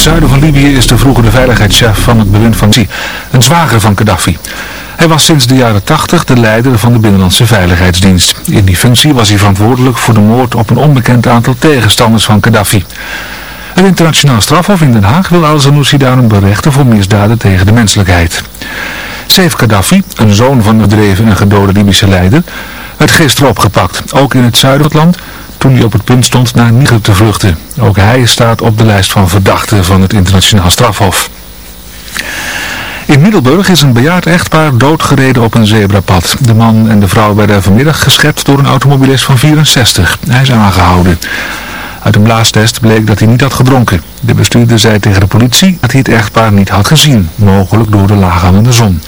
het zuiden van Libië is de vroegere veiligheidschef van het bewind van Zi, een zwager van Gaddafi. Hij was sinds de jaren 80 de leider van de Binnenlandse Veiligheidsdienst. In die functie was hij verantwoordelijk voor de moord op een onbekend aantal tegenstanders van Gaddafi. Het internationaal strafhof in Den Haag wil al-Zanussi daarom berechten voor misdaden tegen de menselijkheid. Saif Gaddafi, een zoon van de bedreven en gedode Libische leider, werd gisteren opgepakt, ook in het zuiden van het land, toen hij op het punt stond naar Niger te vluchten. Ook hij staat op de lijst van verdachten van het internationaal strafhof. In Middelburg is een bejaard echtpaar doodgereden op een zebrapad. De man en de vrouw werden vanmiddag geschept door een automobilist van 64. Hij is aangehouden. Uit een blaastest bleek dat hij niet had gedronken. De bestuurder zei tegen de politie dat hij het echtpaar niet had gezien, mogelijk door de laaghangende zon.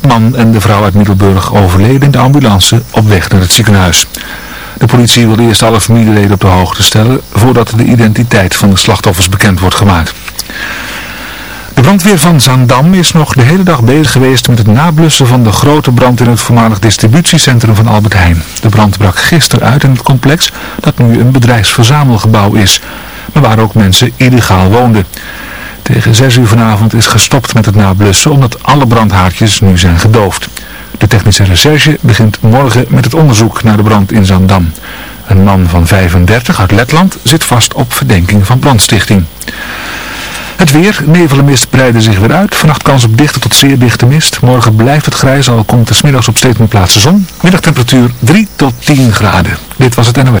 De man en de vrouw uit Middelburg overleden in de ambulance op weg naar het ziekenhuis. De politie wil eerst alle familieleden op de hoogte stellen voordat de identiteit van de slachtoffers bekend wordt gemaakt. De brandweer van Zaandam is nog de hele dag bezig geweest met het nablussen van de grote brand in het voormalig distributiecentrum van Albert Heijn. De brand brak gisteren uit in het complex dat nu een bedrijfsverzamelgebouw is, maar waar ook mensen illegaal woonden. Tegen 6 uur vanavond is gestopt met het nablussen omdat alle brandhaartjes nu zijn gedoofd. De technische recherche begint morgen met het onderzoek naar de brand in Zaandam. Een man van 35 uit Letland zit vast op verdenking van brandstichting. Het weer, nevel en mist breiden zich weer uit. Vannacht kans op dichte tot zeer dichte mist. Morgen blijft het grijs, al komt er smiddags op steeds meer plaatsen zon. Middagtemperatuur 3 tot 10 graden. Dit was het NOS.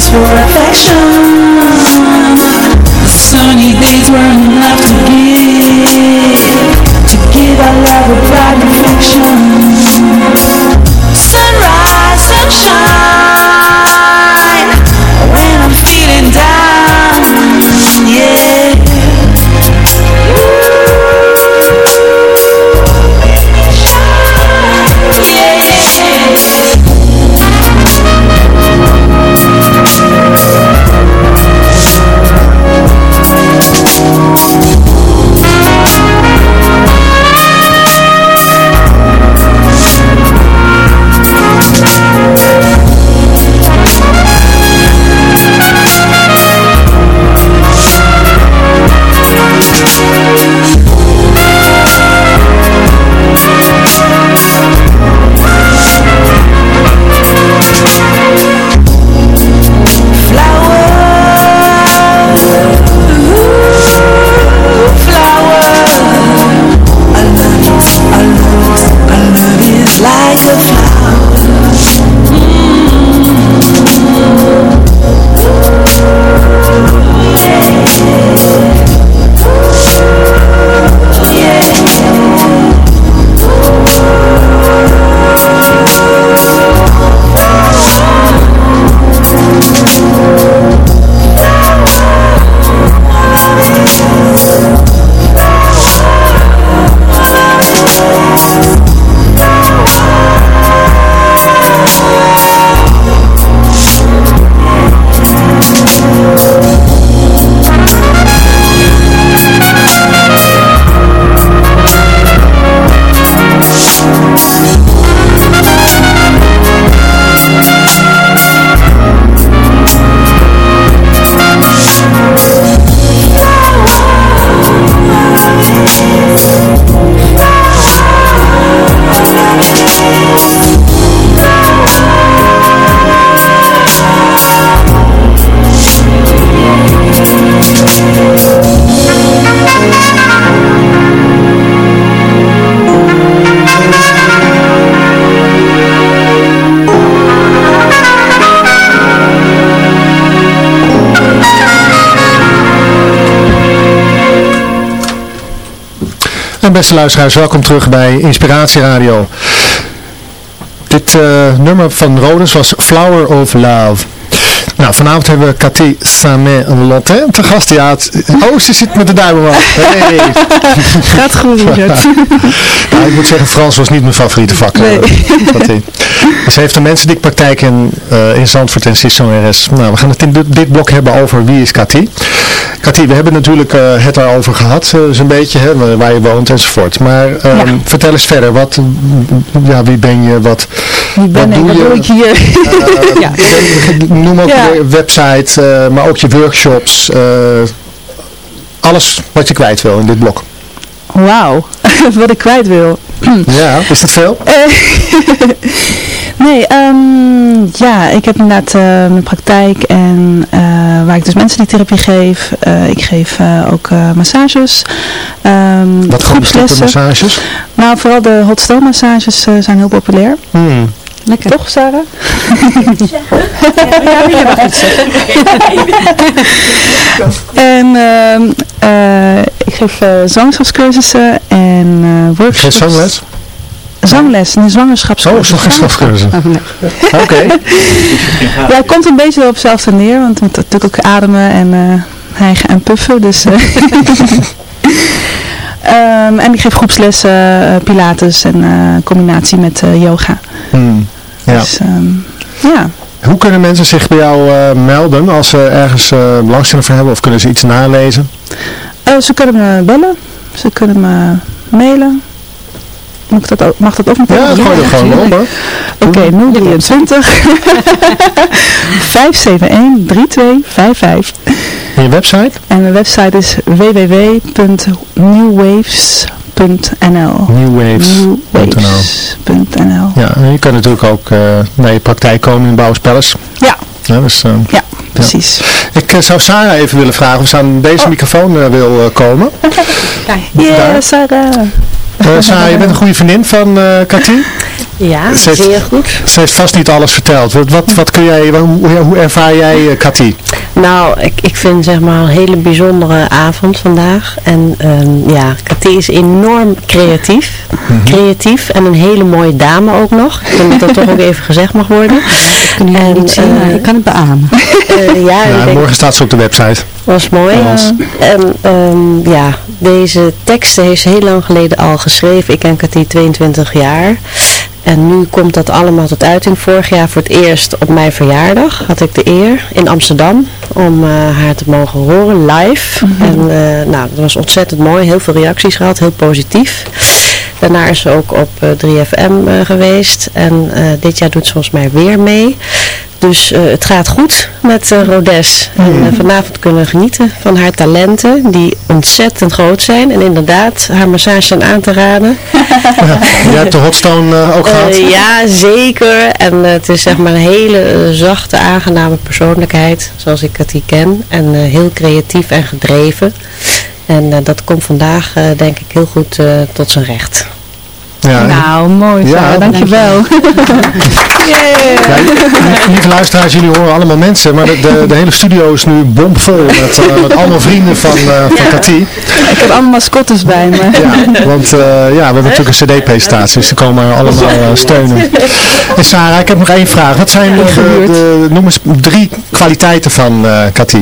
just forever. Beste luisteraars, welkom terug bij Inspiratie Radio. Dit uh, nummer van Rodens was Flower of Love. Nou, vanavond hebben we Cathy Samet-Lotte te gast. Ja, het, oh, ze zit met de duim af. Hey. Gaat goed, Richard. nou, ik moet zeggen, Frans was niet mijn favoriete vak. Nee. Uh, ze heeft een mensendikpraktijk in, uh, in Zandvoort en CISO-RS. Nou, we gaan het in dit, dit blok hebben over wie is Cathy. Cathy, we hebben natuurlijk uh, het daarover gehad, uh, zo'n beetje, hè, waar je woont enzovoort. Maar um, ja. vertel eens verder, wat, ja, wie ben je, wat, ben wat ik, doe je? doe hier? Uh, ja. Noem ook ja. je website, maar ook je workshops, alles wat je kwijt wil in dit blok. Wauw, wat ik kwijt wil. ja, is dat veel? nee, um, ja, ik heb inderdaad uh, mijn praktijk en uh, waar ik dus mensentherapie geef. Uh, ik geef ook massages. Um, Wat groepslessen. massages? Nou, vooral de hot stone massages zijn heel populair. Hmm. Lekker. Toch, Sarah? ja, mag het zeggen. en uh, ik geef uh, zwangerschapscursussen en uh, workshops. Geef zangles? Zangles, een zwangerschapscursus. Oh, zwangerschapscursus. Oké. Okay. ja, het komt een beetje op hetzelfde neer, want we moeten natuurlijk ook ademen en hijgen en puffen. Dus, um, en ik geef groepslessen, pilates en combinatie met yoga. Hmm. Ja. Dus, um, ja. Hoe kunnen mensen zich bij jou uh, melden als ze ergens uh, belangstelling voor hebben of kunnen ze iets nalezen? Uh, ze kunnen me bellen, ze kunnen me mailen. Mag dat ook, mag dat ook meteen? Ja, gooi er gewoon op hoor. Oké, okay, 023 571 3255. En je website? En mijn website is www.newwaves.nl Newwaves.nl Ja, en je kan natuurlijk ook uh, naar je praktijk komen in Bouwspellers. Ja. Ja, dus, uh, ja precies. Ja. Ik uh, zou Sarah even willen vragen of ze aan deze oh. microfoon wil komen. Ja, yeah, Sarah. Uh, Sarah, je bent een goede vriendin van uh, Cathy. Ja, ze heeft, zeer goed. Ze heeft vast niet alles verteld. Wat, wat, wat kun jij, hoe, hoe ervaar jij uh, Cathy? Nou, ik, ik vind zeg maar een hele bijzondere avond vandaag. En um, ja, Cathy is enorm creatief. Mm -hmm. Creatief en een hele mooie dame ook nog. Ik vind dat dat toch ook even gezegd mag worden. Ik kan niet zien, maar ik kan het beamen. ja, ja, denk, morgen staat ze op de website. was mooi. En um, ja, deze teksten heeft ze heel lang geleden al geschreven. Ik ken Cathy 22 jaar. En nu komt dat allemaal tot uiting. Vorig jaar voor het eerst op mijn verjaardag had ik de eer in Amsterdam om uh, haar te mogen horen live. Mm -hmm. En uh, nou, dat was ontzettend mooi. Heel veel reacties gehad, heel positief. Daarna is ze ook op uh, 3FM geweest. En dit jaar doet ze volgens mij weer mee. Dus uh, het gaat goed met uh, Rodes. Mm. En uh, vanavond kunnen we genieten van haar talenten die ontzettend groot zijn. En inderdaad, haar massage zijn aan te raden. Ja, jij hebt de hotstone ook gehad? ja, zeker. En het is zeg maar een hele zachte, aangename persoonlijkheid. Zoals ik het hier ken. En heel creatief en gedreven. En dat komt vandaag denk ik heel goed tot zijn recht. Ja, nou, mooi zo, ja, dankjewel. yeah. ja, lieve luisteraars, jullie horen allemaal mensen, maar de, de, de hele studio is nu bomvol met, uh, met allemaal vrienden van, uh, van ja. Cathy. Ik heb allemaal mascottes bij me. Ja, want uh, ja, we hebben natuurlijk een cd-presentatie, dus ze komen allemaal steunen. En Sarah, ik heb nog één vraag. Wat zijn de, de, de, noem eens drie kwaliteiten van Cathy?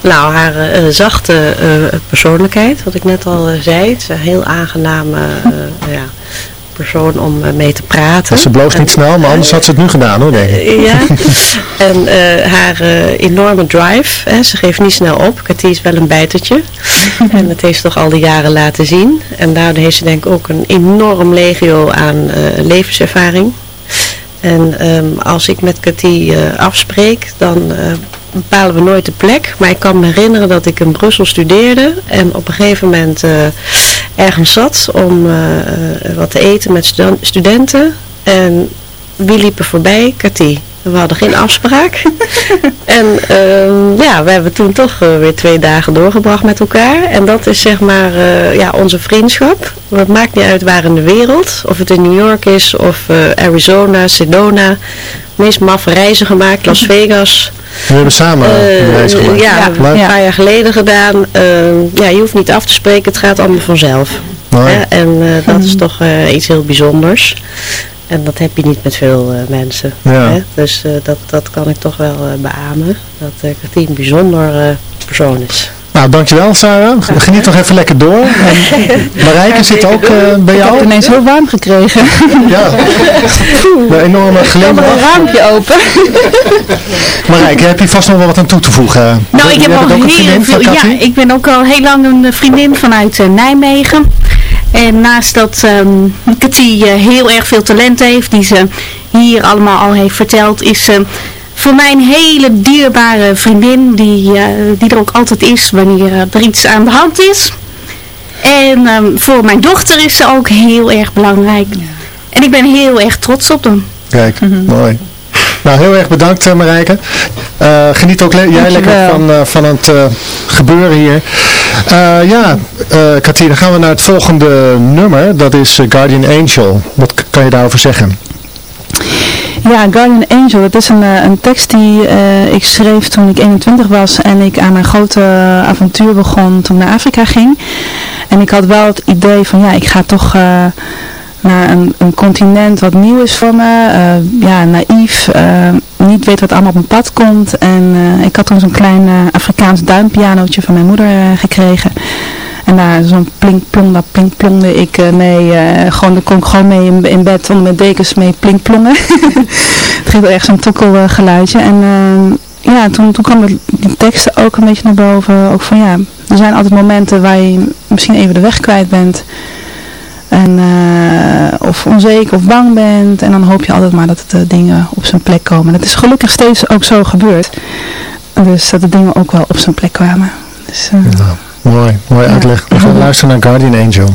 Nou, haar uh, zachte uh, persoonlijkheid, wat ik net al uh, zei. Het is een heel aangename ja, persoon om mee te praten. Ze bloost niet en, snel, maar anders had ze het nu gedaan hoor, denk ik. ja, en haar enorme drive. Hè, ze geeft niet snel op. Cathy is wel een bijtertje. en dat heeft ze toch al die jaren laten zien. En daardoor heeft ze denk ik ook een enorm legio aan levenservaring. En um, als ik met Cathy afspreek, dan bepalen we nooit de plek. Maar ik kan me herinneren dat ik in Brussel studeerde. En op een gegeven moment uh, ergens zat om uh, wat te eten met stu studenten. En wie liepen voorbij? Cathy. We hadden geen afspraak. en uh, ja, we hebben toen toch uh, weer twee dagen doorgebracht met elkaar. En dat is zeg maar uh, ja, onze vriendschap. Het maakt niet uit waar in de wereld. Of het in New York is of Arizona, Sedona. Meest maffe reizen gemaakt, Las Vegas. We hebben samen een reis gemaakt. Ja, ja, een paar jaar geleden gedaan. ja, je hoeft niet af te spreken, het gaat allemaal vanzelf. En eh, dat is toch eh, iets heel bijzonders. En dat heb je niet met veel eh, mensen. Ja. Hè? Dus eh, dat, dat kan ik toch wel eh, beamen. Dat uh, Katrien een bijzonder eh, persoon is. Nou, dankjewel Sarah. Geniet nog even lekker door. En Marijke zit ook eh, bij Ik heb jou. het ineens heel warm gekregen. Ja. Een enorme Ik een glimlach. raampje open. Marijke, heb je vast nog wel wat aan toe te voegen? Nou, ik heb al heel veel. Ja, ik ben ook al heel lang een vriendin vanuit Nijmegen. En naast dat um, Cathy eh, heel erg veel talent heeft, die ze hier allemaal al heeft verteld, is ze voor mij een hele dierbare vriendin die, eh, die er ook altijd is wanneer er iets aan de hand is. En ehm, voor mijn dochter is ze ook heel erg belangrijk. En ik ben heel erg trots op hem. Kijk, mooi. Nou, heel erg bedankt eh, Marijke. Eh, geniet ook le- jij lekker van, eh, van het gebeuren hier. Ja, Katie, dan gaan we naar het volgende nummer. Dat is Guardian Angel. Wat kan je daarover zeggen? Ja, Guardian Angel, dat is een, een tekst die ik schreef toen ik 21 was en ik aan mijn grote avontuur begon toen ik naar Afrika ging. En ik had wel het idee van ja, ik ga toch naar een, een continent wat nieuw is voor me. eh, ja, naïef, eh, niet weet wat allemaal op mijn pad komt. En eh, ik had toen zo'n klein Afrikaans duimpianootje van mijn moeder gekregen. En daar zo'n plink-plong, daar plink-plongde ik mee. gewoon, daar kon ik gewoon mee in, bed onder mijn dekens mee plink-plongen. het wel echt zo'n tokkelgeluidje. En eh, ja, toen, toen kwamen die teksten ook een beetje naar boven. Ook van ja, er zijn altijd momenten waar je misschien even de weg kwijt bent. En, eh, of onzeker of bang bent. En dan hoop je altijd maar dat de dingen op zijn plek komen. En het is gelukkig steeds ook zo gebeurd. Dus dat de dingen ook wel op zijn plek kwamen. Dus, eh, Nou, mooi, mooi uitleg. We gaan luisteren naar Guardian Angel.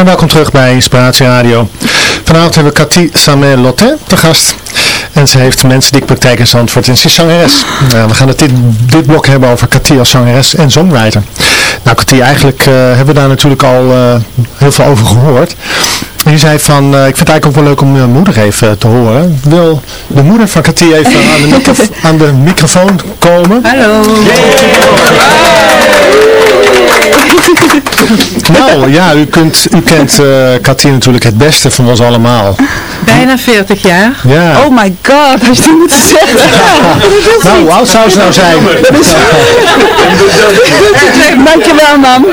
En welkom terug bij Inspiratie Radio. Vanavond hebben we Cathy Samé Lotte te gast. En ze heeft mensendikpraktijk in Zandvoort en ze is zangeres. Nou, we gaan het dit, dit blok hebben over Cathy als zangeres en songwriter. Nou Cathy, eigenlijk eh, hebben we daar natuurlijk al eh, heel veel over gehoord. En je zei van, eh, ik vind het eigenlijk ook wel leuk om je moeder even te horen. Wil de moeder van Cathy even aan de, aan de microfoon komen? Hallo. Nou ja, u, kunt, u kent eh Cathy natuurlijk het beste van ons allemaal. Bijna 40 jaar. Ja. Oh my god, als je dit moet zeggen. Nou, hoe oud zou ze nou zijn? Dankjewel man.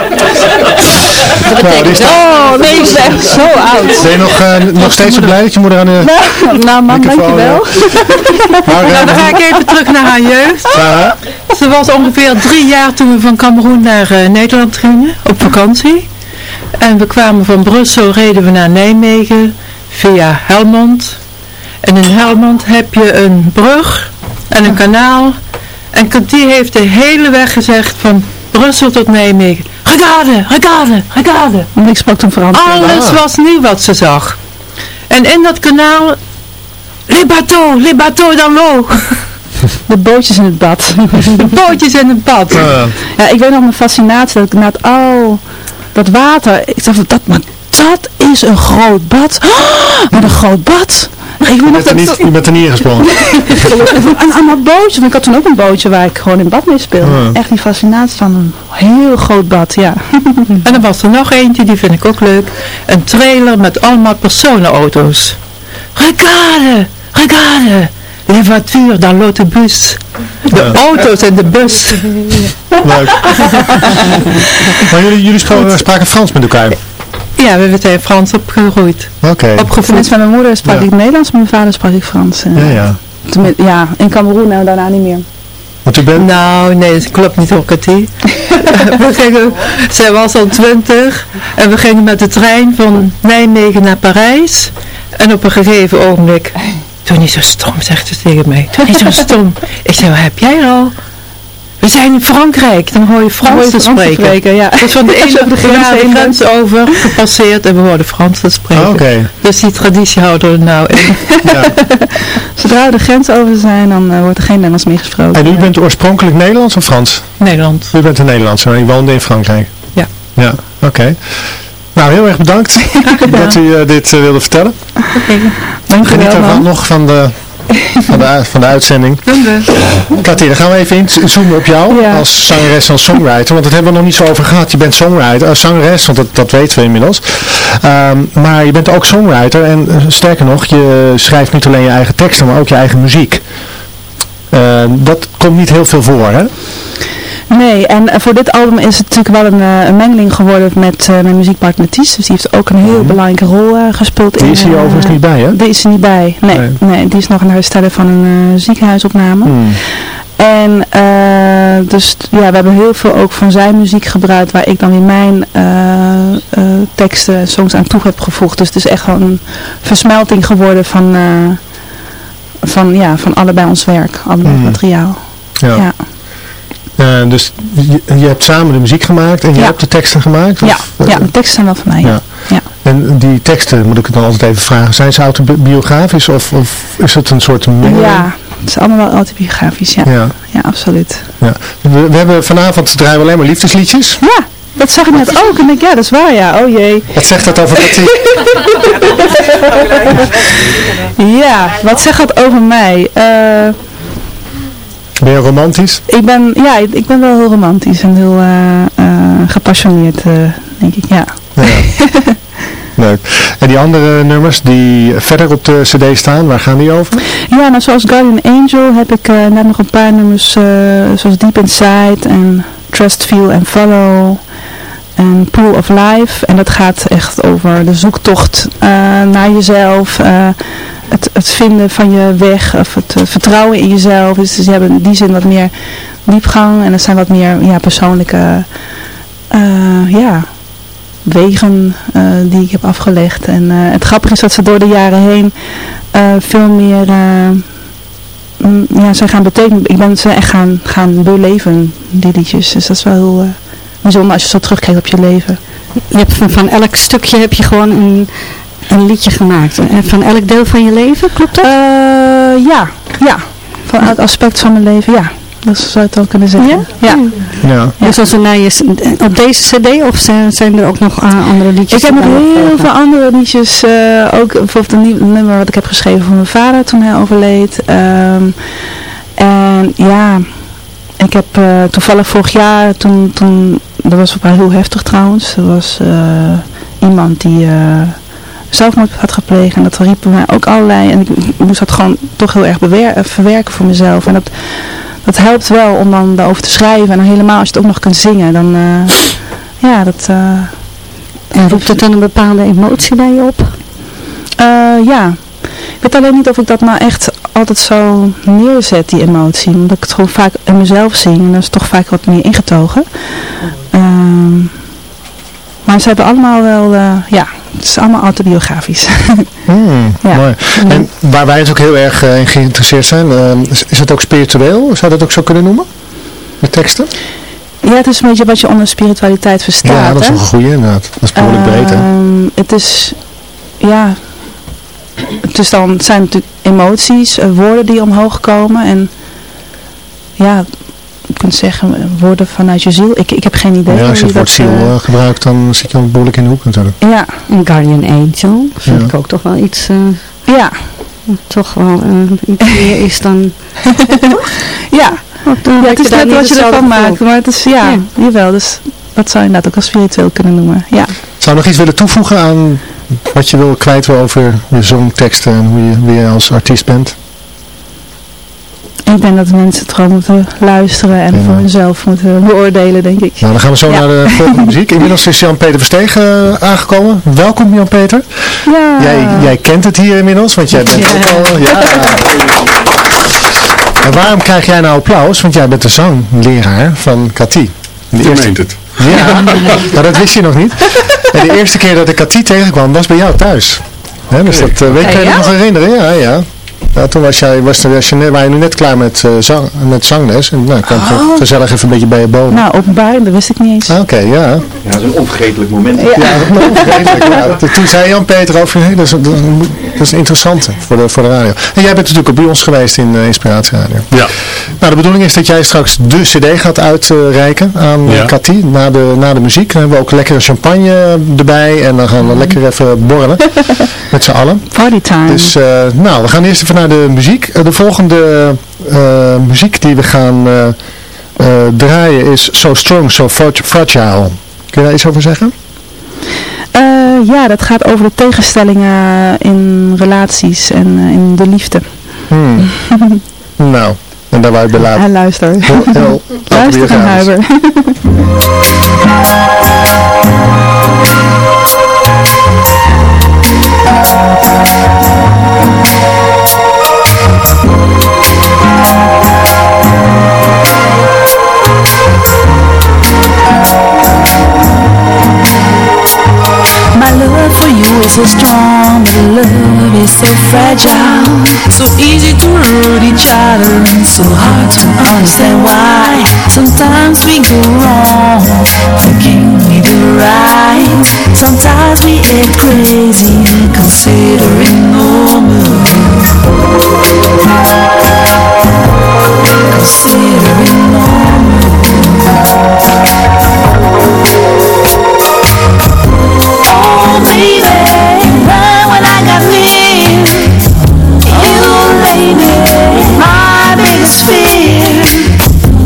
Nou, die is toch- Oh, dat is echt zo oud. Ben je nog, eh, nog steeds zo blij dat je moeder aan de Nou, nou man, microfoon dankjewel. Maar, eh, Nou, dan ga ik even terug naar haar jeugd. ja, Ze was ongeveer drie jaar toen we van Cameroen naar eh, Nederland gingen, op vakantie. En we kwamen van Brussel, reden we naar Nijmegen via Helmond. En in Helmond heb je een brug en een kanaal. En die heeft de hele weg gezegd van Brussel tot Nijmegen. Regarde, regarde. Want ik sprak toen Frans. Alles was nieuw wat ze zag. En in dat kanaal, les bateaux, les bateaux dans l'eau. De bootjes in het bad. Bootjes in het bad. Ja, ik weet nog mijn fascinatie dat ik na het, oh, dat water, ik dacht dat, maar dat is een groot bad. Oh, wat een groot bad. Ik je, bent er niet, je bent er niet ingesprongen. aan, aan mijn bootje, want ik had toen ook een bootje waar ik gewoon in bad mee speelde. Echt die fascinatie van een heel groot bad, ja. En dan was er nog eentje, die vind ik ook leuk. Een trailer met allemaal personenauto's. Regarde, regarde. Les voitures dans l'autobus. De Ja. auto's in de bus. Leuk. Maar jullie, jullie spraken Frans met elkaar? Ja, we zijn Frans opgegroeid. Oké. Tenminste, met mijn moeder sprak Ja. ik Nederlands, met mijn vader sprak ik Frans. eh. Ja, ja. Ja, in Cameroen en daarna niet meer. Want u bent... Nou, nee, dat klopt niet hoor, Cathy. we gingen, zij was al twintig en we gingen met de trein van Nijmegen naar Parijs. En op een gegeven ogenblik, doe niet zo stom, zegt ze tegen mij. Doe niet zo stom. Ik zei, wat heb jij al? We zijn in Frankrijk, dan hoor je Frans Hoor je te Frans te spreken. spreken, ja. Dus van de ene over de grens ja, de grens over, gepasseerd en we hoorden Frans te spreken. Ah, Oké. Dus die traditie houden we nou in. Ja. Zodra we de grens over zijn, dan eh, wordt er geen Nederlands meer gesproken. En u Ja. bent oorspronkelijk Nederlands of Frans? Nederland. U bent een Nederlandse, maar u woonde in Frankrijk? Ja. Ja, oké. Nou, heel erg bedankt dat u eh, dit eh, wilde vertellen. Geniet Dankjewel ervan man. nog van de, van, de, van de uitzending. We. Katia, dan gaan we even inzoomen op jou Ja. als zangeres en songwriter. Want dat hebben we nog niet zo over gehad. Je bent songwriter, uh, zangeres, want dat, dat weten we inmiddels. Ehm, maar je bent ook songwriter en eh, sterker nog, je schrijft niet alleen je eigen teksten, maar ook je eigen muziek. Eh, dat komt niet heel veel voor, hè? Nee, en eh, voor dit album is het natuurlijk wel een, eh, een mengeling geworden met eh, mijn muziekpartner Ties. Dus die heeft ook een heel belangrijke rol eh, gespeeld. Mhm. Die in, is hier overigens niet bij, hè? Die is er niet bij, nee. Nee. nee. die is nog aan het herstellen van een ziekenhuisopname. Hmm. En dus ja, we hebben heel veel ook van zijn muziek gebruikt, waar ik dan weer mijn teksten en songs aan toe heb gevoegd. Dus het is echt gewoon een versmelting geworden van, van, ja, van allebei ons werk, allebei Hmm. materiaal. Ja. Ja. Eh, dus je, je hebt samen de muziek gemaakt en je Ja. hebt de teksten gemaakt? Ja, Of, ja, de teksten zijn wel van mij. Ja. En die teksten, moet ik het dan altijd even vragen, zijn ze autobiografisch of, of is het een soort mengeling? Ja, het is allemaal wel autobiografisch, ja. Ja, Ja, absoluut. ja. We, we hebben vanavond draaien we alleen maar liefdesliedjes. Ja, dat zag ik net ook. En ik, ja, dat is waar, ja. Oh jee. Wat zegt dat over Cathy? Ja, wat zegt dat over mij? Eh, ben je romantisch? Ik ben, ja, ik, ben wel heel romantisch en heel uh, uh, gepassioneerd, denk ik, ja. ja. Leuk. En die andere nummers die verder op de cd staan, waar gaan die over? Ja, nou zoals Guardian Angel heb ik net nog een paar nummers zoals Deep Inside en Trust, Feel and Follow en Pool of Life. En dat gaat echt over de zoektocht uh, naar jezelf, uh, het, het, vinden van je weg, of het uh, vertrouwen in jezelf. Dus ze hebben in die zin wat meer diepgang en er zijn wat meer ja, persoonlijke ja, wegen die ik heb afgelegd. En het grappige is dat ze door de jaren heen veel meer... Mm, ja, zij gaan betekenen, ik ben ze echt gaan, gaan beleven, die liedjes. Dus dat is wel heel bijzonder als je zo terugkijkt op je leven. Je hebt van, van elk stukje heb je gewoon een, een liedje gemaakt. En van elk deel van je leven, klopt dat? Uh, ja, ja. Van elk aspect van mijn leven, ja. Dat zou je het ook kunnen zeggen. Ja? Ja. ja. Dus als we naar je, op deze cd of zijn er ook nog uh, andere liedjes? Ik heb nog heel veel andere liedjes. Uh, ook bijvoorbeeld een nieuw nummer wat ik heb geschreven voor mijn vader toen hij overleed. Um, en ja, ik heb uh, toevallig vorig jaar, toen, toen, dat was wel heel heftig trouwens, er was uh, iemand die uh, zelfmoord had gepleegd en dat riepen mij ook allerlei en ik, moest dat gewoon toch heel erg verwerken voor mezelf en dat, dat helpt wel om dan daarover te schrijven en helemaal als je het ook nog kunt zingen, dan ja, dat... en roept het dan een bepaalde emotie bij je op? ja, ik weet alleen niet of ik dat nou echt altijd zo neerzet, die emotie. Omdat ik het gewoon vaak in mezelf zie. En dat is toch vaak wat meer ingetogen. Uh, maar ze hebben allemaal wel, ja, het is allemaal autobiografisch. Hmm, ja. Mooi. En waar wij het ook heel erg uh, in geïnteresseerd zijn, uh, is, is, het ook spiritueel? Zou dat ook zo kunnen noemen? De teksten? Ja, het is een beetje wat je onder spiritualiteit verstaat. Ja, dat is een goede inderdaad. Dat is behoorlijk breed hè? Ehm, het is, ja, dus dan zijn het natuurlijk emoties, uh, woorden die omhoog komen. En ja, kunt zeggen, woorden vanuit je ziel. Ik, ik heb geen idee. Ja, als je het woord ziel uh, gebruikt, dan zit je al behoorlijk in de hoek natuurlijk. Ja. Een guardian angel, vind ja. ik ook toch wel iets... Uh, ja. Toch wel iets meer is dan... ja. ja, het is net wat je ervan maakt. Maar het is, ja, ja, jawel. Dus dat zou je inderdaad ook als spiritueel kunnen noemen. Ja. Zou je nog iets willen toevoegen aan wat je wil kwijt wil over je zongteksten en hoe je, wie je als artiest bent? Ik denk dat de mensen het gewoon moeten luisteren en ja. voor hunzelf moeten beoordelen, denk ik. Nou, dan gaan we zo ja. naar de volgende muziek. Inmiddels is Jan-Peter Verstegen uh, aangekomen. Welkom Jan-Peter. Ja. Jij, jij kent het hier inmiddels, want jij bent ja. ook al... Ja. en waarom krijg jij nou applaus? Want jij bent de zangleraar van Cathy. Je meent het. Ja, maar dat wist je nog niet. En de eerste keer dat ik Cathy tegenkwam was bij jou thuis. He, dus dat uh, weet je ja? nog herinneren? Ja, ja. Ja, toen was jij, was, was je net, waren nu net klaar met, uh, zang, met zangles. En nou, kwam oh. gezellig even een beetje bij je boven. Nou, openbaar, dat wist ik niet eens. Ah, Oké, okay, ja. Ja, dat is een onvergetelijk moment. Ja, ja onvergetelijk. ja. Toen zei Jan-Peter over, hey, dat, is, dat, is een interessante voor de, voor de radio. En jij bent natuurlijk ook bij ons geweest in uh, Inspiratie Radio. Ja. Nou, de bedoeling is dat jij straks de cd gaat uitreiken aan ja. Cathy, na de, na de muziek. Dan hebben we ook lekkere champagne erbij en dan gaan we lekker even borrelen. met z'n allen. Party time. Dus, uh, nou, we gaan eerst even naar de muziek. De volgende uh, muziek die we gaan uh, draaien is So Strong, So Fragile. Kun je daar iets over zeggen? ja, dat gaat over de tegenstellingen in relaties en in de liefde. Hmm. nou, en daar wou ik bij laten. En luister. Heel, heel luister en huiver. is so strong, but love is so fragile. So easy to hurt each other and so hard to understand why. Sometimes we go wrong, thinking we do right? Sometimes we act crazy, considering normal. Considering normal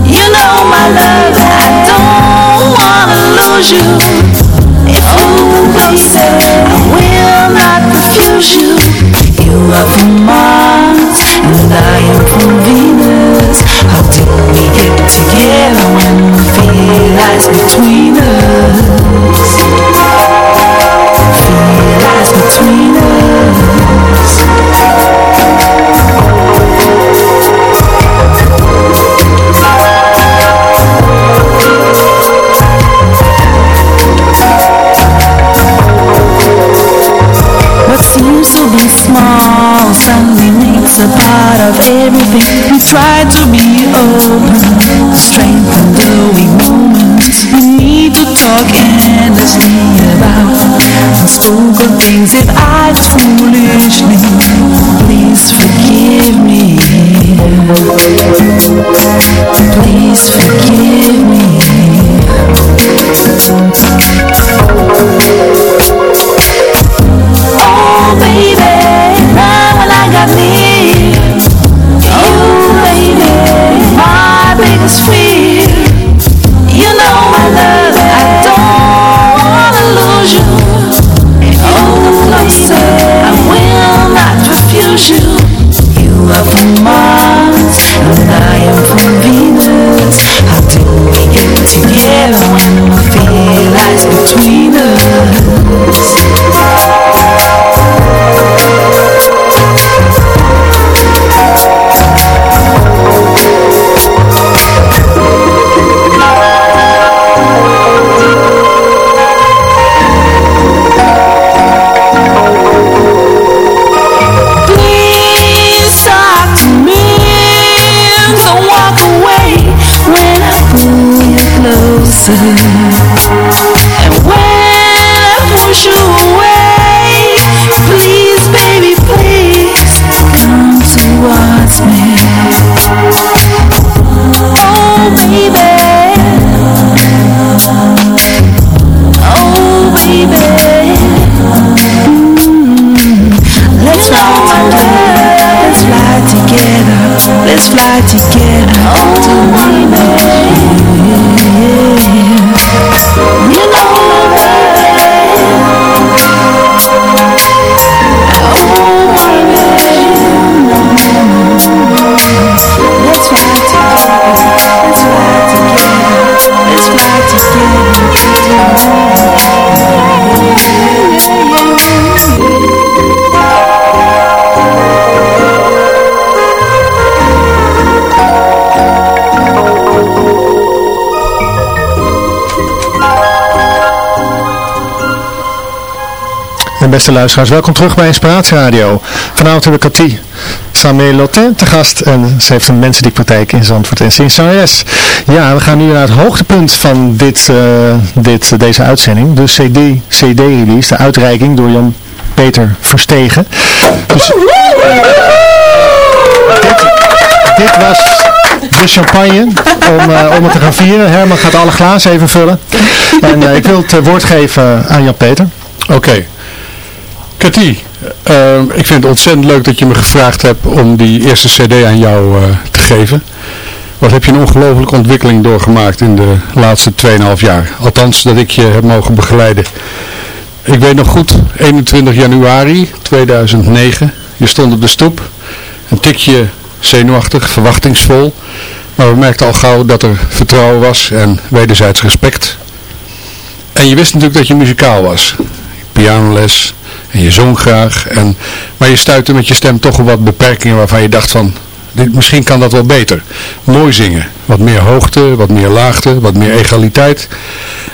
You know my love, I don't wanna lose you. If I will not refuse you. You are from Mars and I am from Venus. How we get together when fear lies between us? Beste luisteraars, welkom terug bij Inspiratie Radio. Vanavond hebben we Cathy Samelotte te gast en ze heeft een mensendikpraktijk in Zandvoort en zangeres. Ja, we gaan nu naar het hoogtepunt van dit, eh, dit, deze uitzending, de CD, CD-release, de uitreiking door Jan-Peter Verstegen. Dus, dit, was de champagne om, eh, om het te gaan vieren. Herman gaat alle glazen even vullen. En eh, ik wil het woord geven aan Jan-Peter. Oké. Cathy, eh, ik vind het ontzettend leuk dat je me gevraagd hebt om die eerste cd aan jou eh, te geven. Wat heb je een ongelofelijke ontwikkeling doorgemaakt in de laatste 2,5 jaar. Althans, dat ik je heb mogen begeleiden. Ik weet nog goed, 21 januari 2009. Je stond op de stoep. Een tikje zenuwachtig, verwachtingsvol. Maar we merkten al gauw dat er vertrouwen was en wederzijds respect. En je wist natuurlijk dat je muzikaal was. Pianoles en je zong graag. En, maar je stuitte met je stem toch op wat beperkingen waarvan je dacht van... Dit, misschien kan dat wel beter. Mooi zingen. Wat meer hoogte, wat meer laagte, wat meer egaliteit.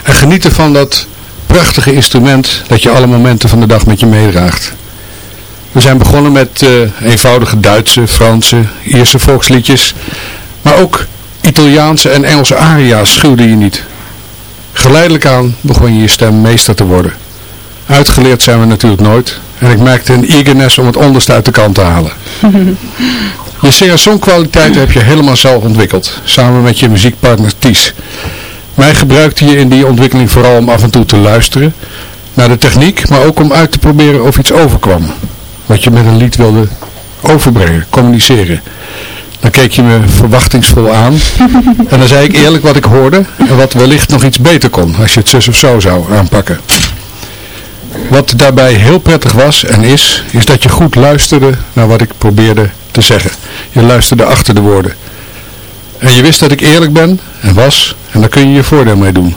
En genieten van dat prachtige instrument dat je alle momenten van de dag met je meedraagt. We zijn begonnen met eh, eenvoudige Duitse, Franse, Ierse volksliedjes. Maar ook Italiaanse en Engelse aria's schuwde je niet. Geleidelijk aan begon je je stem meester te worden. Uitgeleerd zijn we natuurlijk nooit. En ik merkte een eagerness om het onderste uit de kant te halen. Je singer-songkwaliteiten heb je helemaal zelf ontwikkeld. Samen met je muziekpartner Ties. Mij gebruikte je in die ontwikkeling vooral om af en toe te luisteren. Naar de techniek, maar ook om uit te proberen of iets overkwam. Wat je met een lied wilde overbrengen, communiceren. Dan keek je me verwachtingsvol aan. En dan zei ik eerlijk wat ik hoorde en wat wellicht nog iets beter kon als je het zus of zo zou aanpakken. Wat daarbij heel prettig was en is, is dat je goed luisterde naar wat ik probeerde te zeggen. Je luisterde achter de woorden. En je wist dat ik eerlijk ben en was en daar kun je je voordeel mee doen.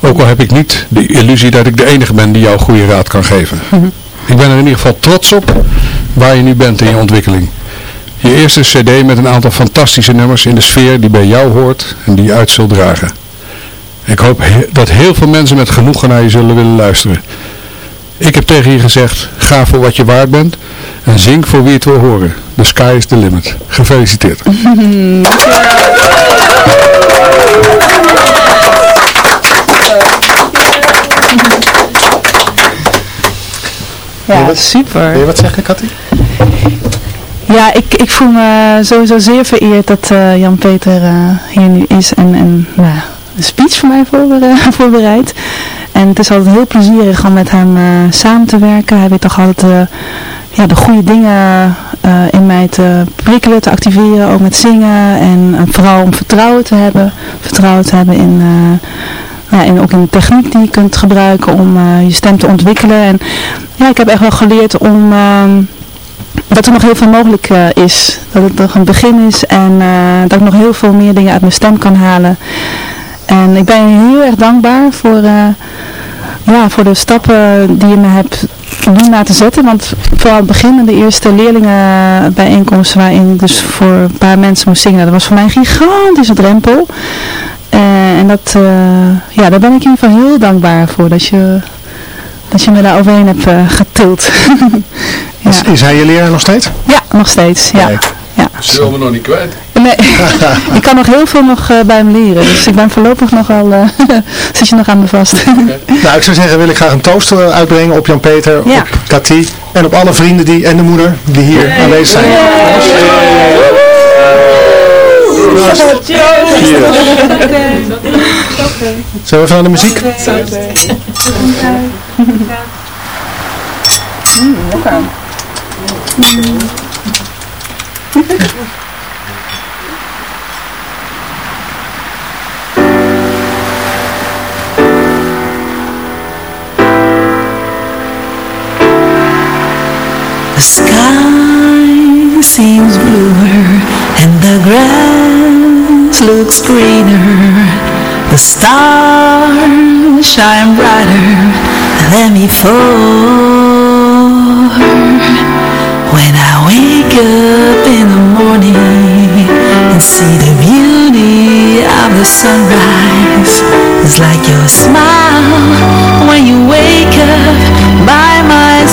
Ook al heb ik niet de illusie dat ik de enige ben die jou goede raad kan geven. Ik ben er in ieder geval trots op waar je nu bent in je ontwikkeling. Je eerste cd met een aantal fantastische nummers in de sfeer die bij jou hoort en die je uit zult dragen. Ik hoop dat heel veel mensen met genoegen naar je zullen willen luisteren. Ik heb tegen je gezegd, ga voor wat je waard bent en zing voor wie het wil horen. The sky is the limit. Gefeliciteerd. Ja, super. Wil je wat zeggen, Katty? Ja, ik, ik voel me sowieso zeer vereerd dat eh, Jan-Peter eh, hier nu is en, en nou, een speech voor mij voor, voorbereid. En het is altijd heel plezierig om met hem eh, samen te werken. Hij weet toch altijd eh, ja, de goede dingen eh, in mij te prikkelen, te activeren, ook met zingen. En, vooral om vertrouwen te hebben. Vertrouwen te hebben in... ja, en ook in de techniek die je kunt gebruiken om je stem te ontwikkelen. En ja, ik heb echt wel geleerd om ehm, dat er nog heel veel mogelijk is. Dat het nog een begin is en dat ik nog heel veel meer dingen uit mijn stem kan halen. En ik ben je heel erg dankbaar voor, eh, ja, voor de stappen die je me hebt doen laten zetten. Want vooral het begin de eerste leerlingenbijeenkomst waarin ik dus voor een paar mensen moest zingen. Dat was voor mij een gigantische drempel. Eh, en dat, eh, ja, daar ben ik in ieder geval heel dankbaar voor. Dat je, dat je me daar overheen hebt getild. ja. Is, is hij je leraar nog steeds? ja, nog steeds. Ja. Ja. Zullen we nog niet kwijt? Nee, ik kan nog heel veel nog eh, bij hem leren. Dus ik ben voorlopig nogal, eh zit je nog aan me vast. Nou, ik zou zeggen, wil ik graag een toast eh, uitbrengen op Jan-Peter, Ja. op Cathy en op alle vrienden die, en de moeder die hier aanwezig zijn. Zijn we even aan de muziek? The sky seems bluer and the grass looks greener. The stars shine brighter than before. When I wake up in the morning and see the beauty of the sunrise, it's like your smile when you wake up by my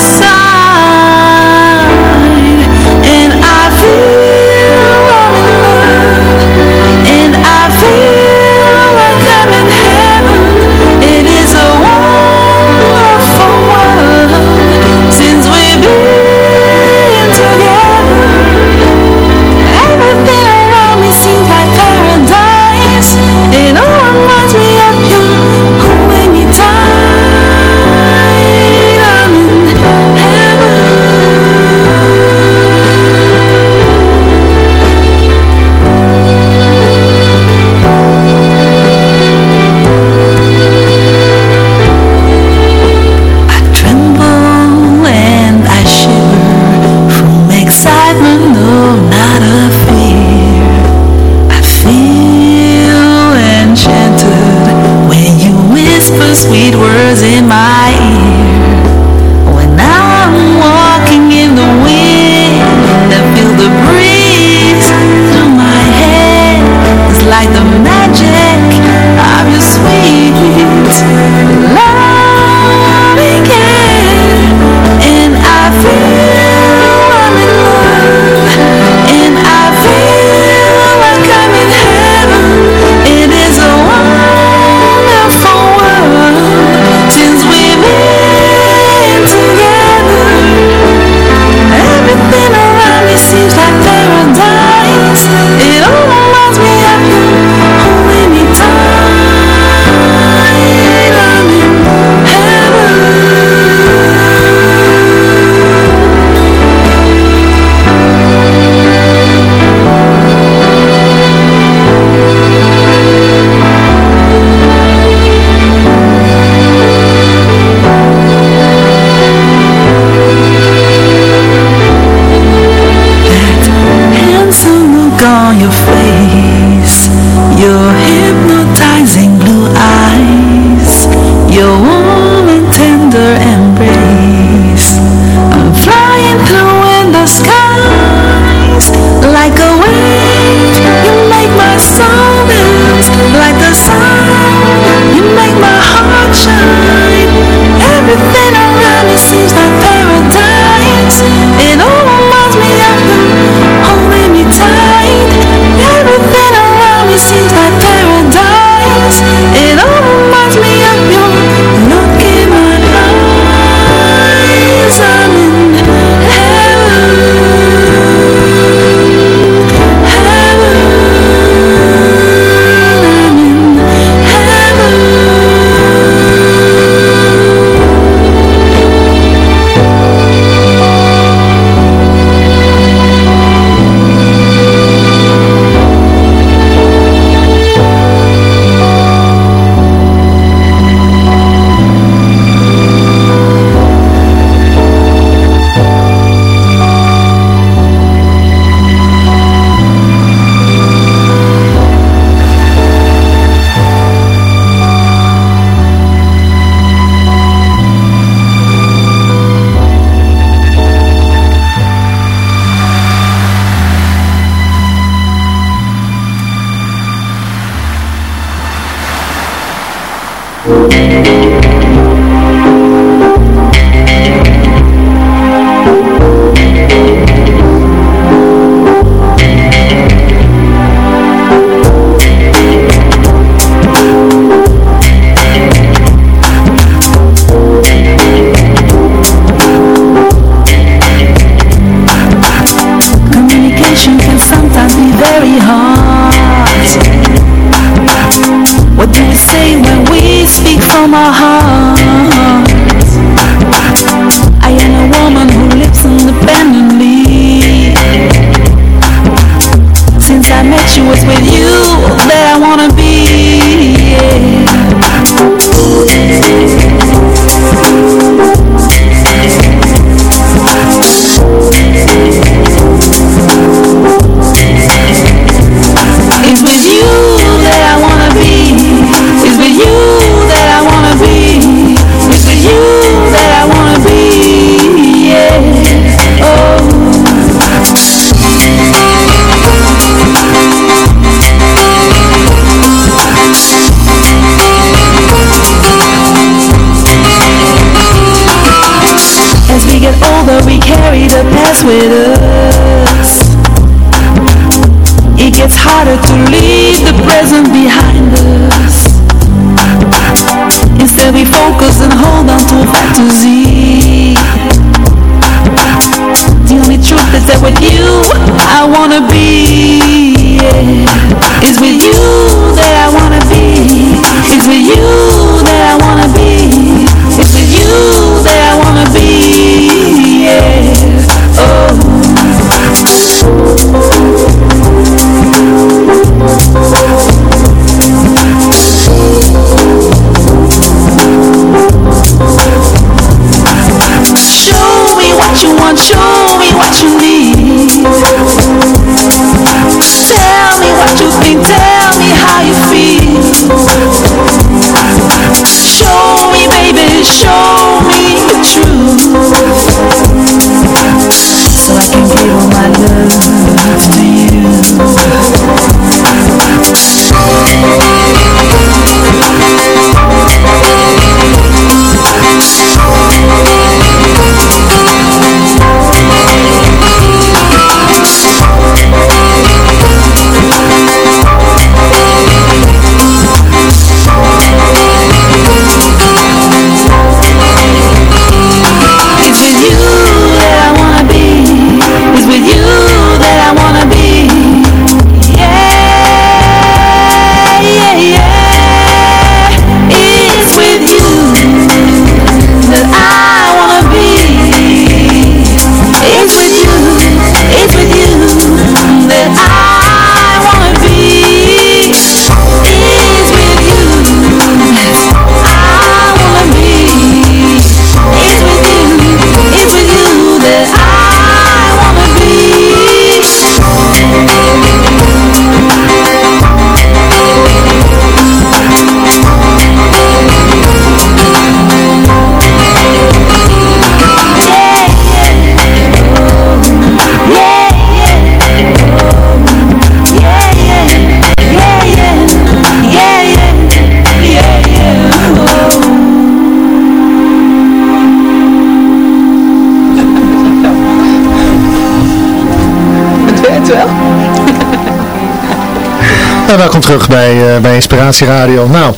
Nou, welkom terug bij, uh, bij Inspiratie Radio. Nou,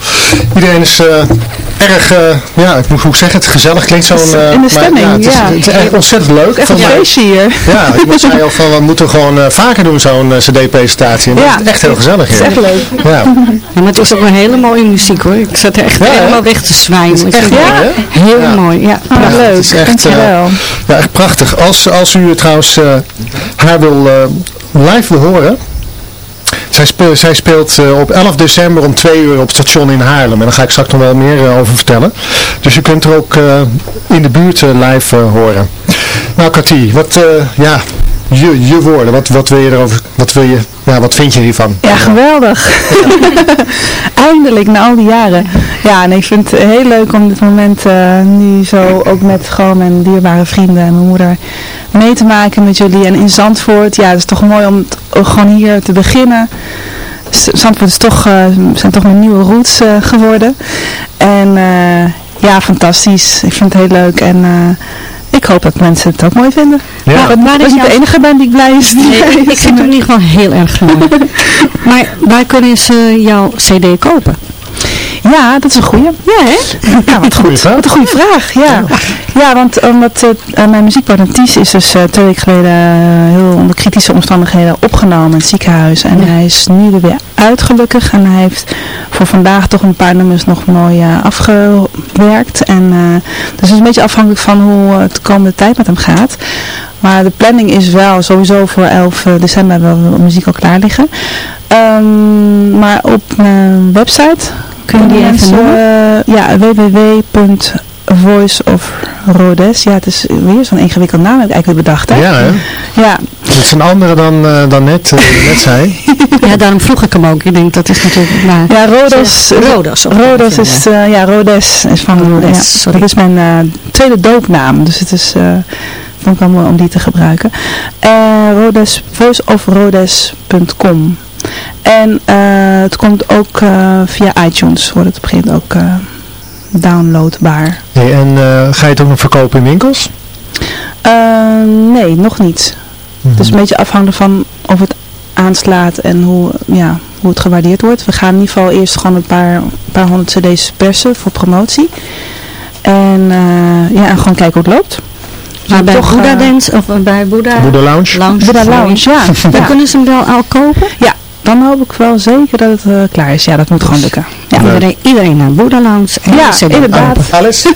iedereen is uh, erg, uh, ja, ik moet hoe zeggen, het gezellig klinkt zo'n... In de stemming, maar, ja, het, is, ja. het is echt ontzettend leuk. Echt een feestje hier. Ja, iemand zei al van, we moeten gewoon vaker doen zo'n cd-presentatie. Ja, het is echt heel gezellig hier. Het is echt leuk. Ja. ja. maar het is ook een hele mooie muziek hoor. Ik zat er echt Ja, helemaal weg te is echt Ik mooi, hè? Heel Ja. mooi, ja. Ja, leuk, het is echt, dankjewel. eh, ja, echt prachtig. Als, als u trouwens eh, haar wil eh, live wil horen. Zij, speel, zij speelt eh, op 11 december om 2 uur op station in Haarlem. En daar ga ik straks nog wel meer eh, over vertellen. Dus je kunt er ook eh, in de buurt live horen. Nou Cathy, wat, ja, je, je woorden. Wat, wat wil je erover, wat wil je, ja, wat vind je hiervan? Ja, geweldig. Eindelijk, na al die jaren. Ja, en ik vind het heel leuk om dit moment eh, nu zo ook met gewoon mijn dierbare vrienden en mijn moeder mee te maken met jullie. En in Zandvoort, ja, het is toch mooi om gewoon hier te beginnen. Zandvoort is toch, eh, zijn toch mijn nieuwe roots eh, geworden. En ja, fantastisch. Ik vind het heel leuk en... ik hoop dat mensen het ook mooi vinden. Ja. Dat Waar ik niet de enige ben die blij is. Nee, ik vind hem in ieder geval heel erg mooi. maar waar kunnen ze jouw cd kopen? Ja, dat is een goeie. Ja, hè? Ja, wat goed. vraag. Wat een goede vraag, ja. Ja, want omdat eh, mijn muziekpartner Ties is dus eh, twee weken geleden eh, heel onder kritische omstandigheden opgenomen in het ziekenhuis. En hij is nu er weer uit gelukkig. En hij heeft voor vandaag toch een paar nummers nog mooi eh, afgewerkt. En, eh, dus het is een beetje afhankelijk van hoe het de komende tijd met hem gaat. Maar de planning is wel sowieso voor 11 december hebben we muziek al klaar liggen. Ehm, maar op mijn website Kun je die even noemen? eh, ja, www.voiceofrodes. Ja, het is weer zo'n ingewikkeld naam heb ik eigenlijk bedacht, hè? Ja, hè? Ja, Het is een andere dan, eh, dan net, eh, net zei. Ja, daarom vroeg ik hem ook. Ik denk dat is natuurlijk... Maar, ja Rodos. Rodos. Rodos is, eh, ja, Rodes is van Rodes, ja, sorry. Dat is mijn eh, tweede doopnaam, dus het is, eh vond ik wel mooi om die te gebruiken. Rodes, voiceofrodes.com En eh, het komt ook eh, via iTunes, wordt het op een gegeven moment ook eh, downloadbaar. Hey, en eh, ga je het ook nog verkopen in winkels? Eh, nee, nog niet. Het is een beetje afhankelijk van of het aanslaat en hoe, ja, hoe het gewaardeerd wordt. We gaan in ieder geval eerst gewoon een paar, een paar honderd cd's persen voor promotie. En, eh, ja, en gewoon kijken hoe het loopt. maar bij eh, Dance of bij. Boeddha Lounge? Lounge. Lounge, ja. Dan ja. kunnen ze hem wel al kopen. Ja, dan hoop ik wel zeker dat het eh, klaar is. Ja, dat moet gewoon lukken. Ja, Iedereen, iedereen naar Buddha Lounge. En Ja, inderdaad. kopen. Alice?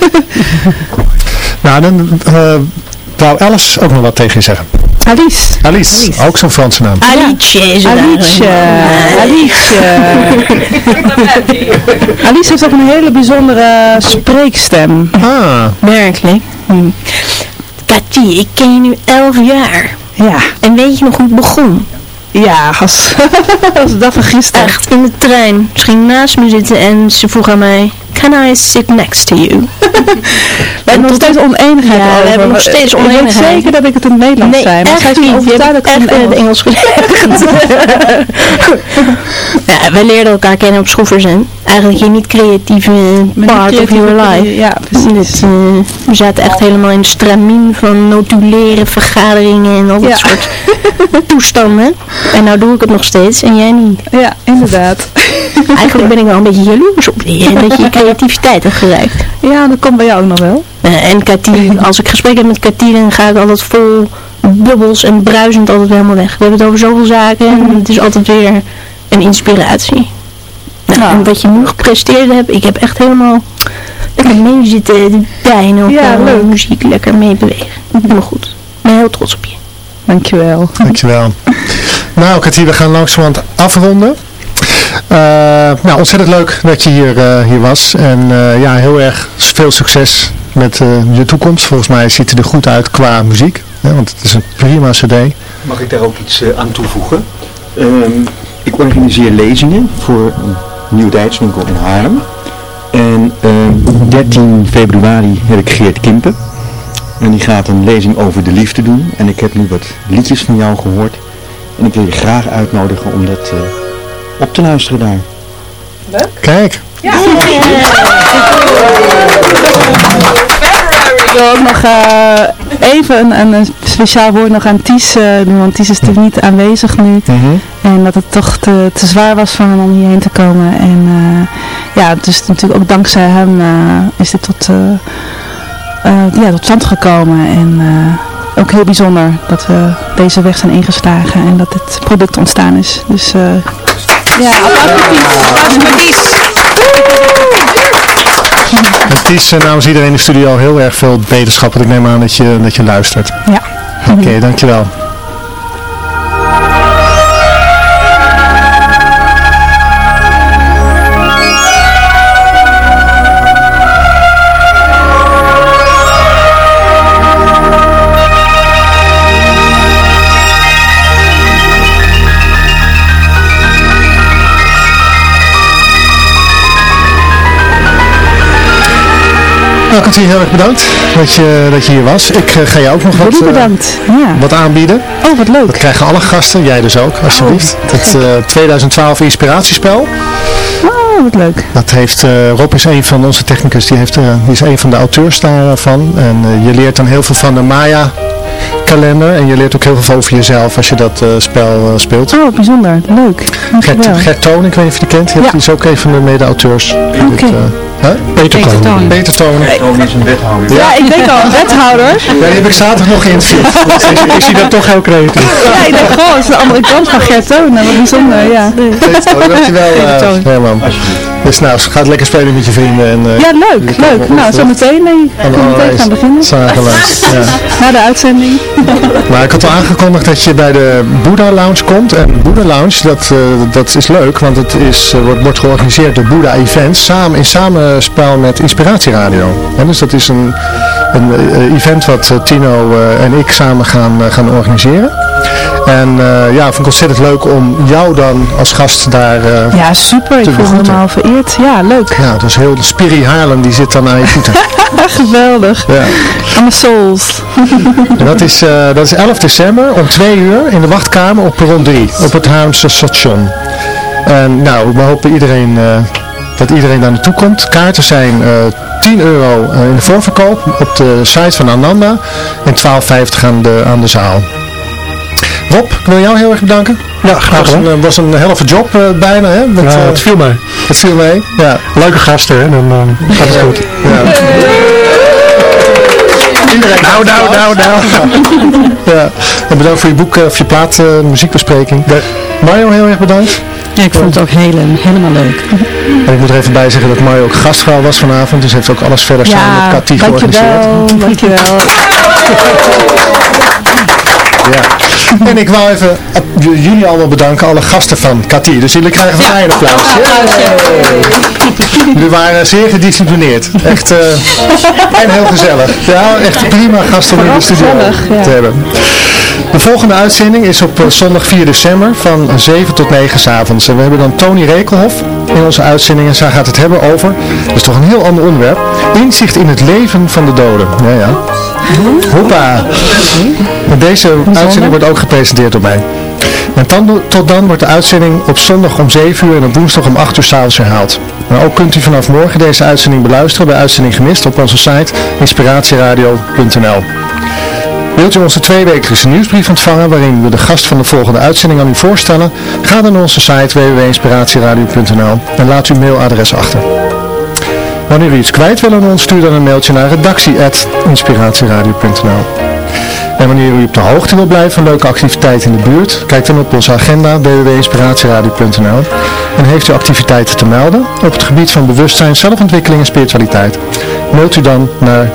nou, dan uh, wou Alice ook nog wat tegen je zeggen. Alice. Alice, ook zo'n Franse naam. Alice is het Alice. eigenlijk. Alice. Alice heeft ook een hele bijzondere spreekstem. Ah, Werkelijk. Hm. Cathy, ik ken je nu elf jaar. Ja, En weet je nog hoe het begon? Ja, als, als dat van. Echt, in de trein. Ze ging naast me zitten en ze vroeg aan mij, can I sit next to you? We hebben nog steeds oneenigheid Ja, we over. hebben nog steeds Ik oneenigheid. weet zeker dat ik het in het Nederlands Nee, zei. Maar zij echt is niet. overtuigd Je dat ik het in echt het Engels geleerd. ja, wij leerden elkaar kennen op schroevers en eigenlijk je niet creatieve part of your life. Ja, precies. Eh, we zaten echt helemaal in de stramien van notuleren, vergaderingen en al dat Ja. soort toestanden. En nou doe ik het nog steeds en jij niet. Ja, inderdaad. Eigenlijk ben ik wel een beetje jaloers op je, dat je je creativiteit hebt gereikt. Ja, dat komt bij jou ook nog wel. Eh, en Cathy, als ik gesprek heb met Cathy, dan ga ik altijd vol bubbels en bruisend altijd helemaal weg. We hebben het over zoveel zaken en het is altijd weer een inspiratie. Nou, Nou. En wat je nu gepresteerd hebt, ik heb echt helemaal lekker mee zitten bijna op Ja, jouw leuk. muziek, lekker mee bewegen. Helemaal goed. Ik ben heel trots op je. Dankjewel. dankjewel. nou, Cathy, we gaan langzamerhand afronden. Eh, nou, ontzettend leuk dat je hier, eh, hier was. En eh, ja, heel erg veel succes met je toekomst. Volgens mij ziet het er goed uit qua muziek. Hè, want het is een prima cd. Mag ik daar ook iets aan toevoegen? Ehm, ik organiseer lezingen voor nieuw tijdswinkel in Haarlem. En ehm, 13 februari heb ik Geert Kimpen. En die gaat een lezing over de liefde doen. En ik heb nu wat liedjes van jou gehoord. En ik wil je graag uitnodigen om dat eh, op te luisteren daar. Kijk, Ik wil ook nog eh, even een, een, een speciaal woord nog aan Ties uh, doen, want Ties is natuurlijk niet aanwezig nu. Mhm. En dat het toch te, te zwaar was voor hem om hierheen te komen. En uh, ja, dus natuurlijk ook dankzij hem uh, is dit tot, ja, tot stand gekomen. En ook heel bijzonder dat we deze weg zijn ingeslagen en dat dit product ontstaan is. Dus ja, applaus voor Ties. Het is uh, namens iedereen in de studio heel erg veel beterschap. Ik neem aan dat je, dat je luistert. Ja. Oké, okay, dankjewel. Katrien, heel erg bedankt dat je, dat je hier was. Ik uh, ga je ook nog wat, uh, bedankt. Ja. wat aanbieden. Oh, wat leuk. Dat krijgen alle gasten, jij dus ook, alsjeblieft. Oh, het uh, 2012 inspiratiespel. Oh, wat leuk. Dat heeft, Rob is een van onze technicus, die, heeft, die is een van de auteurs daarvan. En je leert dan heel veel van de Maya kalender. En je leert ook heel veel over jezelf als je dat uh, spel uh, speelt. Oh, bijzonder. Leuk. Gert, Gert Toon, ik weet niet of je die kent. Ja. Die is ook een van de mede-auteurs. Oké. Okay. Huh? Peter, Peter Toon. Peter Toon. Toon is een wethouder. Ja, ik denk al, een wethouder. Ja, die heb ik zaterdag nog geïnterviewd. dus ik zie dat toch heel creatief. Ja, ik denk gewoon, het is de andere kant van Gert Toon. Wat bijzonder, ja. Peter Toon, dankjewel uh, Herman. Dus nou, ga lekker spelen met je vrienden. En, uh, ja, leuk, leuk. Nou, zo meteen, nee, zo meteen gaan beginnen. Zagenlijst, ja. Na de uitzending. Maar ik had al aangekondigd dat je bij de Buddha Lounge komt. En Buddha Lounge, dat, uh, dat is leuk, want het is, uh, wordt, wordt georganiseerd door Buddha Events samen, in samenspel met Inspiratieradio. En dus dat is een, een uh, event wat Tino en ik samen gaan, gaan organiseren. En uh, ja, vond ik ontzettend leuk om jou dan als gast daar uh, Ja, super. Ik voel me helemaal vereerd. Ja, leuk. Ja, dus heel Spiri Haarlem die zit dan aan je voeten. Geweldig. Ja. Souls. dat is, uh, dat is 11 december om 2 uur in de wachtkamer op perron 3 op het Haarlemse station. En nou, we hopen iedereen, dat iedereen daar naartoe komt. Kaarten zijn 10 euro in de voorverkoop op de site van Ananda en 12,50 aan de, aan de zaal. Rob, ik wil jou heel erg bedanken. Ja, graag. Het was een helft job uh, bijna, hè? Met, ja, het viel mee. Het viel mee, ja. Leuke gasten, hè? Dan uh, gaat het ja. goed. Ja. Iedereen nou, nou, nou, nou. ja. En bedankt voor je boek, of je plaat, uh, muziekbespreking. Ja. Mario, heel erg bedankt. Ja, ik vond het ook heel, helemaal leuk. En ik moet er even bij zeggen dat Mario ook gastvrouw was vanavond, dus heeft ook alles verder ja, samen met Cathy georganiseerd. Dankjewel, Ja. En ik wou even jullie allemaal bedanken, alle gasten van Cathy. Dus jullie krijgen van mij een applaus. Jullie waren zeer gedisciplineerd. Echt, uh, en heel gezellig. Ja, echt prima gasten om in de studio te hebben. De volgende uitzending is op uh, zondag 4 december van 7 tot 9 s avonds. En we hebben dan Tony Rekelhof in onze uitzending. En zij gaat het hebben over, dat is toch een heel ander onderwerp, inzicht in het leven van de doden. Ja, ja. Hoppa. Deze uitzending wordt ook gepresenteerd door mij. En dan, tot dan wordt de uitzending op zondag om 7 uur en op woensdag om 8 uur s'avonds herhaald. Maar ook kunt u vanaf morgen deze uitzending beluisteren bij Uitzending Gemist op onze site inspiratieradio.nl. Wilt u onze tweewekelijkse nieuwsbrief ontvangen waarin we de gast van de volgende uitzending aan u voorstellen? Ga dan naar onze site www.inspiratieradio.nl en laat uw mailadres achter. Wanneer u iets kwijt wil aan ons, stuur dan een mailtje naar redactie.inspiratieradio.nl En wanneer u op de hoogte wil blijven van leuke activiteiten in de buurt, kijk dan op onze agenda www.inspiratieradio.nl en heeft u activiteiten te melden op het gebied van bewustzijn, zelfontwikkeling en spiritualiteit. Mailt u dan naar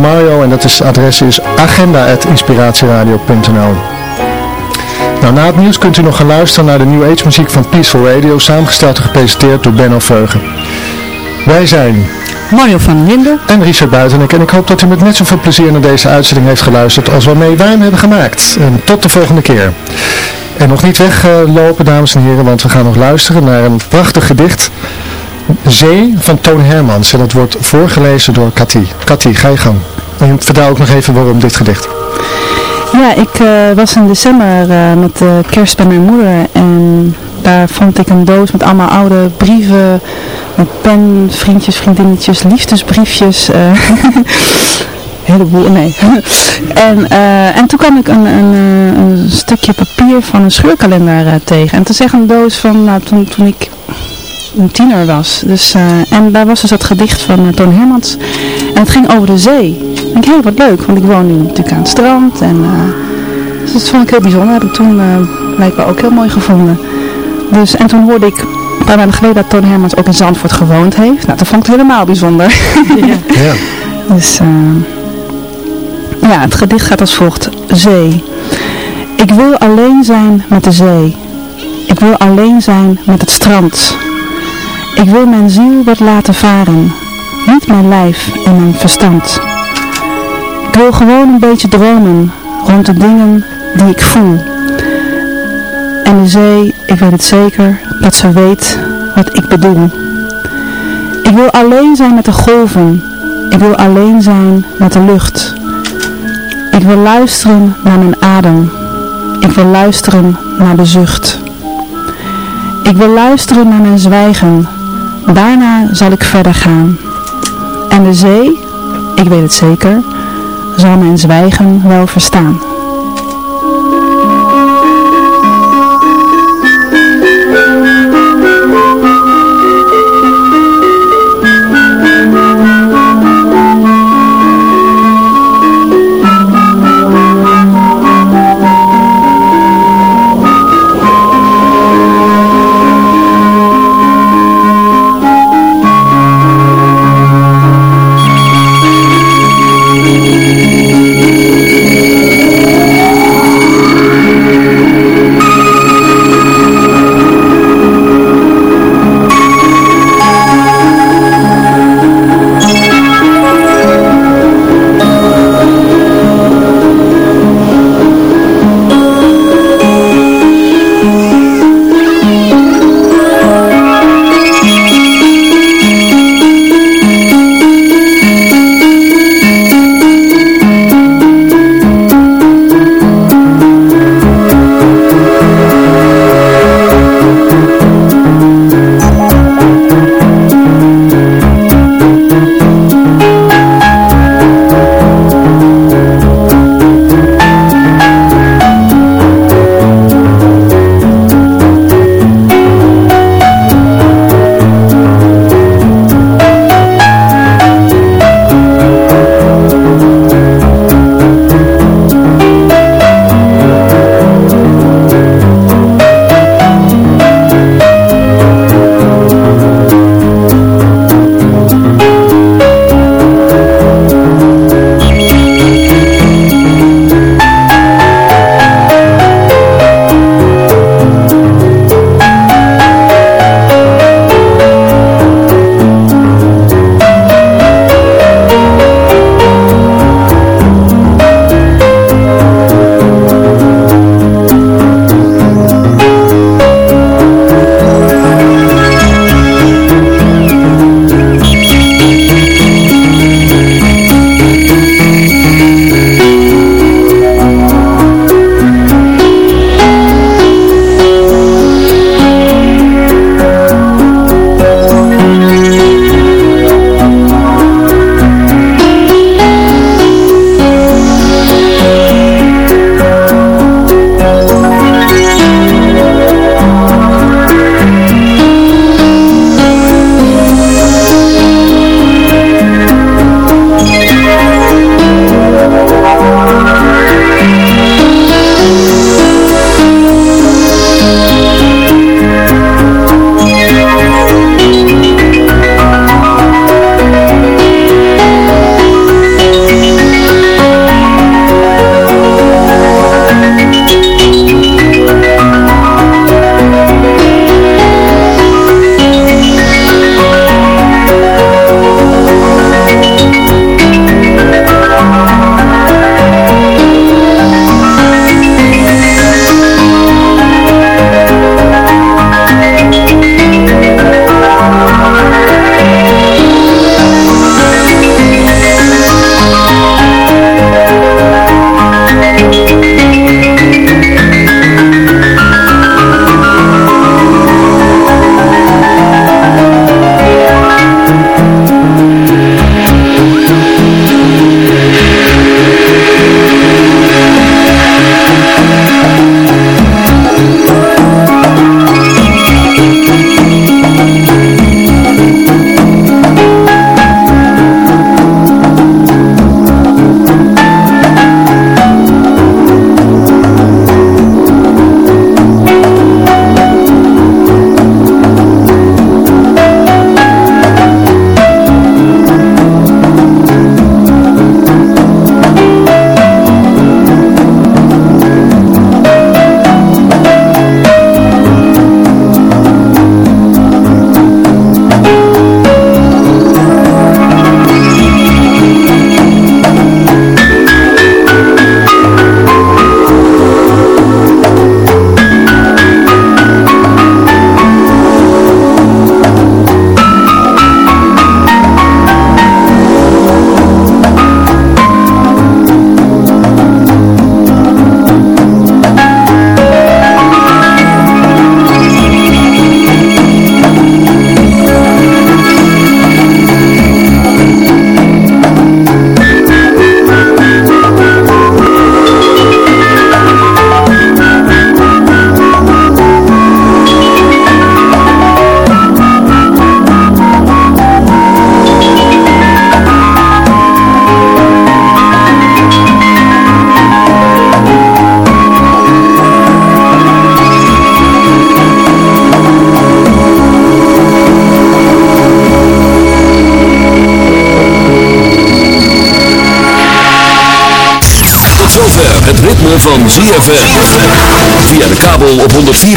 Mario en dat is, adres is agenda.inspiratieradio.nl nou, na het nieuws kunt u nog gaan luisteren naar de New Age muziek van Peaceful Radio, samengesteld en gepresenteerd door Benno Veugen. Wij zijn Mario van Linden en Richard Buitenek en ik hoop dat u met net zoveel plezier naar deze uitzending heeft geluisterd als waarmee wij hem hebben gemaakt. En tot de volgende keer. En nog niet weglopen, dames en heren, want we gaan nog luisteren naar een prachtig gedicht. Zee van Toon Hermans en dat wordt voorgelezen door Cathy. Cathy, ga je gang. En vertel ook nog even waarom dit gedicht. Ja, ik uh, was in december uh, met de kerst bij mijn moeder en daar vond ik een doos met allemaal oude brieven, met pen, vriendjes, vriendinnetjes, liefdesbriefjes. Uh, heleboel, nee. en, en toen kwam ik een, een, stukje papier van een scheurkalender tegen. En te zeggen een doos van, nou, toen, toen ik een tiener was. Dus, en daar was dus dat gedicht van Toon Hermans. En het ging over de zee. Ik hey, wat leuk, want ik woon nu natuurlijk aan het strand. En, dus dat vond ik heel bijzonder. Dat heb ik toen blijkbaar ook heel mooi gevonden. Dus, en toen hoorde ik een paar maanden geleden dat Toon Hermans ook in Zandvoort gewoond heeft. Nou, dat vond ik helemaal bijzonder. ja. ja. Dus uh, ja, het gedicht gaat als volgt. Zee. Ik wil alleen zijn met de zee. Ik wil alleen zijn met het strand. Ik wil mijn ziel wat laten varen. Niet mijn lijf en mijn verstand. Ik wil gewoon een beetje dromen rond de dingen die ik voel. En de zee, ik weet het zeker, dat ze weet wat ik bedoel. Ik wil alleen zijn met de golven. Ik wil alleen zijn met de lucht. Ik wil luisteren naar mijn adem. Ik wil luisteren naar de zucht. Ik wil luisteren naar mijn zwijgen. Daarna zal ik verder gaan. En de zee, ik weet het zeker, zal mijn zwijgen wel verstaan.